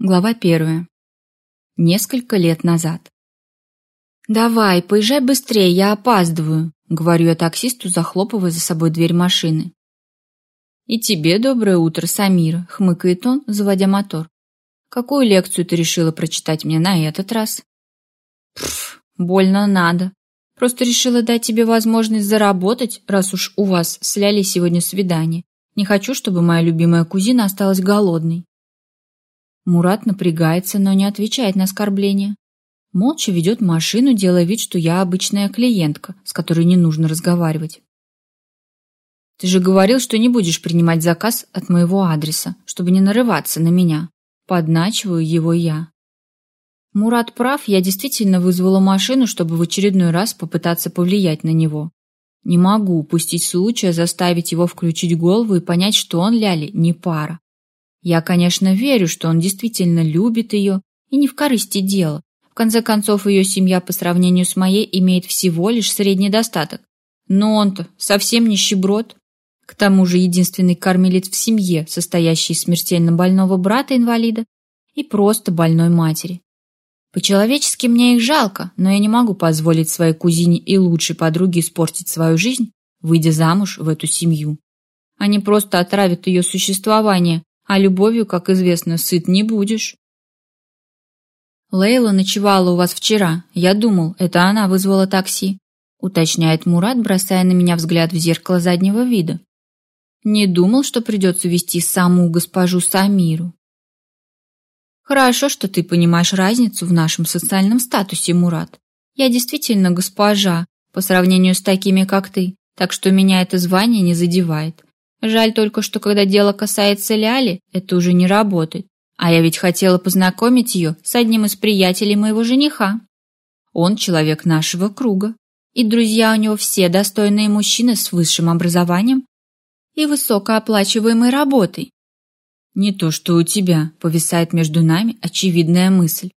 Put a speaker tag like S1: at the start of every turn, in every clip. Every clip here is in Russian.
S1: Глава первая. Несколько лет назад. «Давай, поезжай быстрее, я опаздываю», — говорю я таксисту, захлопывая за собой дверь машины. «И тебе доброе утро, Самира», — хмыкает он, заводя мотор. «Какую лекцию ты решила прочитать мне на этот раз?» «Пф, больно надо. Просто решила дать тебе возможность заработать, раз уж у вас с Лялей сегодня свидание. Не хочу, чтобы моя любимая кузина осталась голодной». Мурат напрягается, но не отвечает на оскорбление. Молча ведет машину, делая вид, что я обычная клиентка, с которой не нужно разговаривать. «Ты же говорил, что не будешь принимать заказ от моего адреса, чтобы не нарываться на меня». Подначиваю его я. Мурат прав, я действительно вызвала машину, чтобы в очередной раз попытаться повлиять на него. Не могу упустить случая заставить его включить голову и понять, что он, Ляли, не пара. Я, конечно, верю, что он действительно любит ее, и не в корысти дела. В конце концов, ее семья по сравнению с моей имеет всего лишь средний достаток. Но он-то совсем нищеброд. К тому же единственный кормилец в семье, состоящий из смертельно больного брата-инвалида и просто больной матери. По-человечески мне их жалко, но я не могу позволить своей кузине и лучшей подруге испортить свою жизнь, выйдя замуж в эту семью. Они просто отравят ее существование, а любовью, как известно, сыт не будешь. Лейла ночевала у вас вчера. Я думал, это она вызвала такси, уточняет Мурат, бросая на меня взгляд в зеркало заднего вида. Не думал, что придется вести саму госпожу Самиру. Хорошо, что ты понимаешь разницу в нашем социальном статусе, Мурат. Я действительно госпожа по сравнению с такими, как ты, так что меня это звание не задевает. Жаль только, что когда дело касается Ляли, это уже не работает. А я ведь хотела познакомить ее с одним из приятелей моего жениха. Он человек нашего круга, и друзья у него все достойные мужчины с высшим образованием и высокооплачиваемой работой. Не то, что у тебя, повисает между нами очевидная мысль.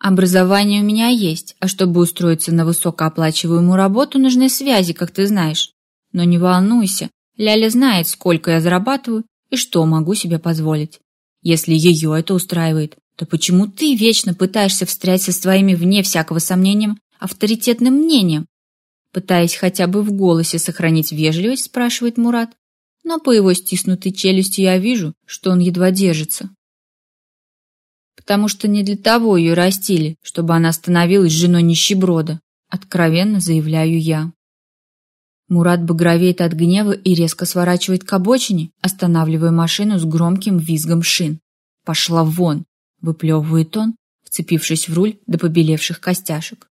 S1: Образование у меня есть, а чтобы устроиться на высокооплачиваемую работу, нужны связи, как ты знаешь. Но не волнуйся, Ляля знает, сколько я зарабатываю и что могу себе позволить. Если ее это устраивает, то почему ты вечно пытаешься встрять со своими, вне всякого сомнения, авторитетным мнением? Пытаясь хотя бы в голосе сохранить вежливость, спрашивает Мурат, но по его стиснутой челюсти я вижу, что он едва держится. Потому что не для того ее растили, чтобы она становилась женой нищеброда, откровенно заявляю я. Мурат багровеет от гнева и резко сворачивает к обочине, останавливая машину с громким визгом шин. «Пошла вон!» — выплевывает он, вцепившись в руль до побелевших костяшек.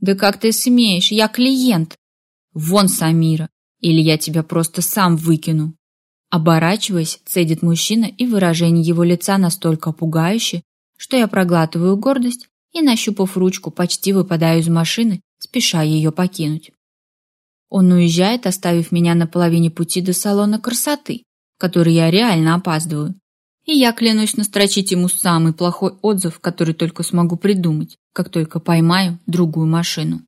S1: «Да как ты смеешь? Я клиент!» «Вон, Самира! Или я тебя просто сам выкину!» Оборачиваясь, цедит мужчина, и выражение его лица настолько пугающее, что я проглатываю гордость и, нащупав ручку, почти выпадаю из машины, спеша ее покинуть. Он уезжает, оставив меня на половине пути до салона красоты, в который я реально опаздываю. И я клянусь настрочить ему самый плохой отзыв, который только смогу придумать, как только поймаю другую машину.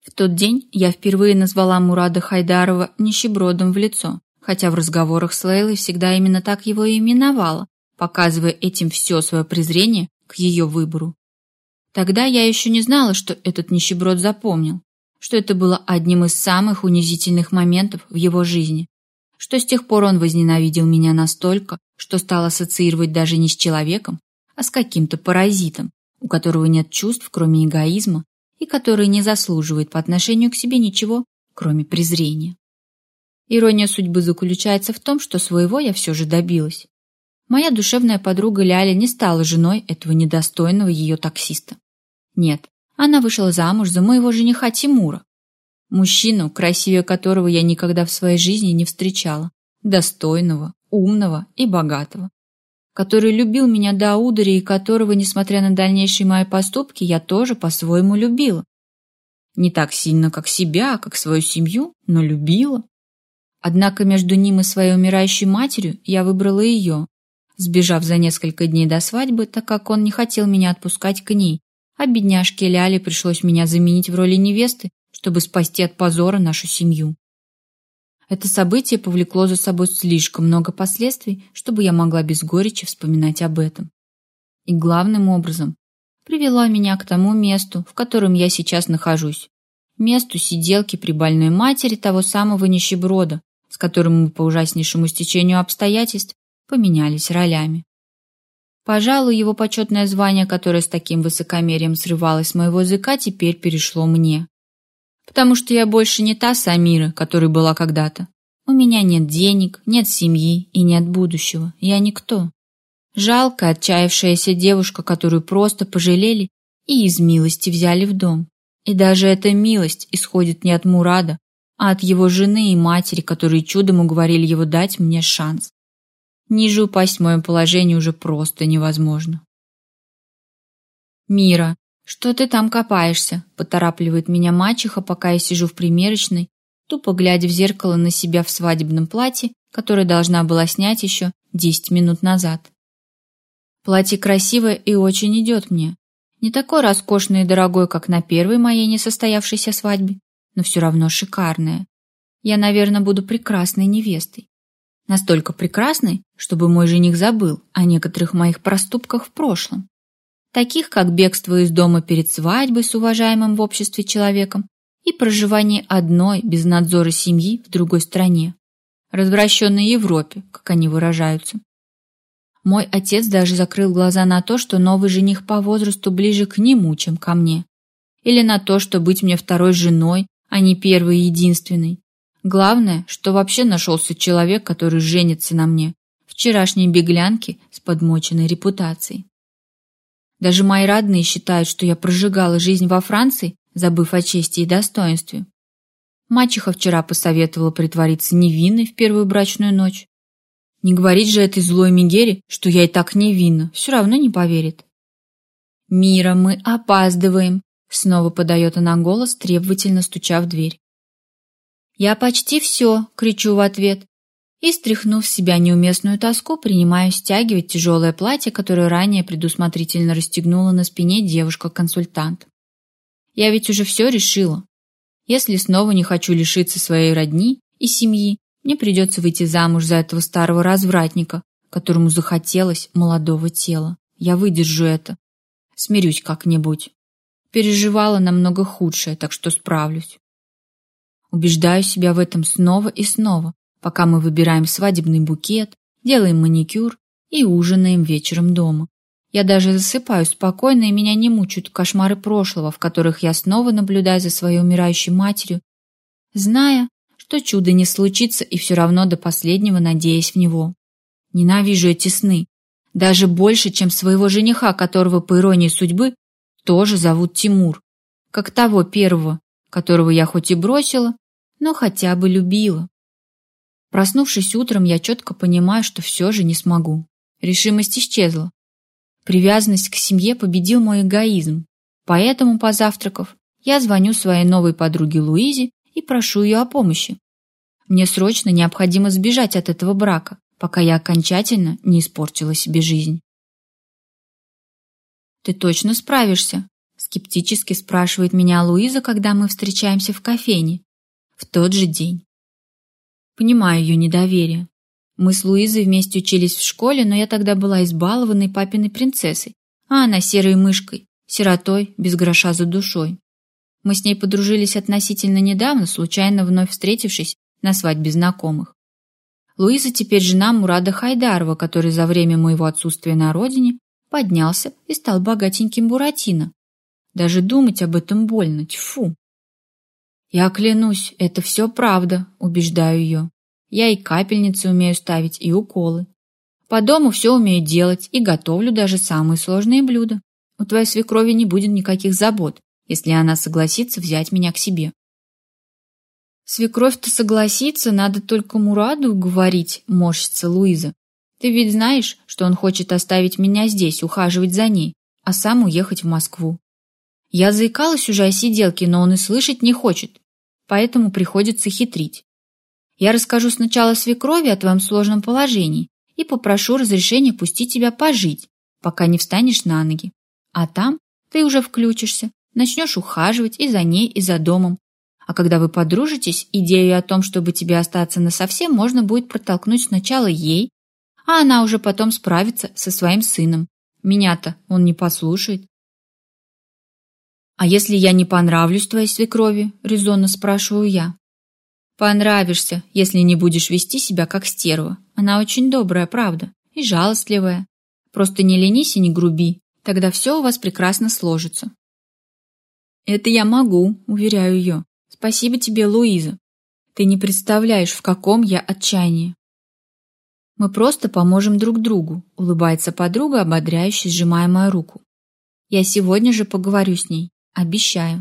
S1: В тот день я впервые назвала Мурада Хайдарова нищебродом в лицо, хотя в разговорах с Лейлой всегда именно так его и именовала, показывая этим все свое презрение к ее выбору. Тогда я еще не знала, что этот нищеброд запомнил, что это было одним из самых унизительных моментов в его жизни, что с тех пор он возненавидел меня настолько, что стал ассоциировать даже не с человеком, а с каким-то паразитом, у которого нет чувств, кроме эгоизма, и который не заслуживает по отношению к себе ничего, кроме презрения. Ирония судьбы заключается в том, что своего я все же добилась. Моя душевная подруга Ляля не стала женой этого недостойного ее таксиста. Нет, она вышла замуж за моего жениха Тимура, мужчину, красивее которого я никогда в своей жизни не встречала, достойного, умного и богатого, который любил меня до удари и которого, несмотря на дальнейшие мои поступки, я тоже по-своему любила. Не так сильно, как себя, как свою семью, но любила. Однако между ним и своей умирающей матерью я выбрала ее, сбежав за несколько дней до свадьбы, так как он не хотел меня отпускать к ней, а бедняжке Ляле пришлось меня заменить в роли невесты, чтобы спасти от позора нашу семью. Это событие повлекло за собой слишком много последствий, чтобы я могла без горечи вспоминать об этом. И главным образом привело меня к тому месту, в котором я сейчас нахожусь. Месту сиделки при больной матери того самого нищеброда, с которым мы по ужаснейшему стечению обстоятельств поменялись ролями. Пожалуй, его почетное звание, которое с таким высокомерием срывалось с моего языка, теперь перешло мне потому что я больше не та Самира, которой была когда-то. У меня нет денег, нет семьи и нет будущего. Я никто. Жалкая, отчаявшаяся девушка, которую просто пожалели и из милости взяли в дом. И даже эта милость исходит не от Мурада, а от его жены и матери, которые чудом уговорили его дать мне шанс. Ниже упасть в моем положении уже просто невозможно. Мира, «Что ты там копаешься?» – поторапливает меня мачеха, пока я сижу в примерочной, тупо глядя в зеркало на себя в свадебном платье, которое должна была снять еще десять минут назад. Платье красивое и очень идет мне. Не такое роскошное и дорогое, как на первой моей несостоявшейся свадьбе, но все равно шикарное. Я, наверное, буду прекрасной невестой. Настолько прекрасной, чтобы мой жених забыл о некоторых моих проступках в прошлом таких как бегство из дома перед свадьбой с уважаемым в обществе человеком и проживание одной без надзора семьи в другой стране, развращенной Европе, как они выражаются. Мой отец даже закрыл глаза на то, что новый жених по возрасту ближе к нему, чем ко мне. Или на то, что быть мне второй женой, а не первой и единственной. Главное, что вообще нашелся человек, который женится на мне, вчерашней беглянке с подмоченной репутацией. Даже мои родные считают, что я прожигала жизнь во Франции, забыв о чести и достоинстве. Мачеха вчера посоветовала притвориться невинной в первую брачную ночь. Не говорить же этой злой Мигере, что я и так невинна, все равно не поверит. «Мира, мы опаздываем», — снова подает она голос, требовательно стуча в дверь. «Я почти все», — кричу в ответ, и, стряхнув с себя неуместную тоску, принимаю стягивать тяжелое платье, которое ранее предусмотрительно расстегнула на спине девушка-консультант. Я ведь уже все решила. Если снова не хочу лишиться своей родни и семьи, мне придется выйти замуж за этого старого развратника, которому захотелось молодого тела. Я выдержу это. Смирюсь как-нибудь. Переживала намного худшее, так что справлюсь. Убеждаю себя в этом снова и снова, пока мы выбираем свадебный букет, делаем маникюр и ужинаем вечером дома. Я даже засыпаю спокойно, и меня не мучают кошмары прошлого, в которых я снова наблюдаю за своей умирающей матерью, зная, что чудо не случится и все равно до последнего надеясь в него. Ненавижу эти сны, даже больше, чем своего жениха, которого, по иронии судьбы, тоже зовут Тимур, как того первого, которого я хоть и бросила, но хотя бы любила. Проснувшись утром, я четко понимаю, что все же не смогу. Решимость исчезла. Привязанность к семье победил мой эгоизм. Поэтому, позавтракав, я звоню своей новой подруге Луизе и прошу ее о помощи. Мне срочно необходимо сбежать от этого брака, пока я окончательно не испортила себе жизнь. «Ты точно справишься?» — скептически спрашивает меня Луиза, когда мы встречаемся в кофейне. В тот же день. Понимаю ее недоверие. Мы с Луизой вместе учились в школе, но я тогда была избалованной папиной принцессой, а она серой мышкой, сиротой, без гроша за душой. Мы с ней подружились относительно недавно, случайно вновь встретившись на свадьбе знакомых. Луиза теперь жена Мурада Хайдарова, который за время моего отсутствия на родине поднялся и стал богатеньким Буратино. Даже думать об этом больно, тьфу. «Я клянусь, это все правда», — убеждаю ее. «Я и капельницы умею ставить, и уколы. По дому все умею делать и готовлю даже самые сложные блюда. У твоей свекрови не будет никаких забот, если она согласится взять меня к себе». «Свекровь-то согласится, надо только Мураду уговорить», — морщится Луиза. «Ты ведь знаешь, что он хочет оставить меня здесь, ухаживать за ней, а сам уехать в Москву. Я заикалась уже о сиделке, но он и слышать не хочет поэтому приходится хитрить. Я расскажу сначала свекрови о твоем сложном положении и попрошу разрешения пустить тебя пожить, пока не встанешь на ноги. А там ты уже включишься, начнешь ухаживать и за ней, и за домом. А когда вы подружитесь, идею о том, чтобы тебе остаться насовсем, можно будет протолкнуть сначала ей, а она уже потом справится со своим сыном. Меня-то он не послушает. «А если я не понравлюсь твоей свекрови?» — резонно спрашиваю я. «Понравишься, если не будешь вести себя как стерва. Она очень добрая, правда, и жалостливая. Просто не ленись и не груби, тогда все у вас прекрасно сложится». «Это я могу», — уверяю ее. «Спасибо тебе, Луиза. Ты не представляешь, в каком я отчаянии». «Мы просто поможем друг другу», — улыбается подруга, ободряюще сжимая мою руку. «Я сегодня же поговорю с ней. Обещаю».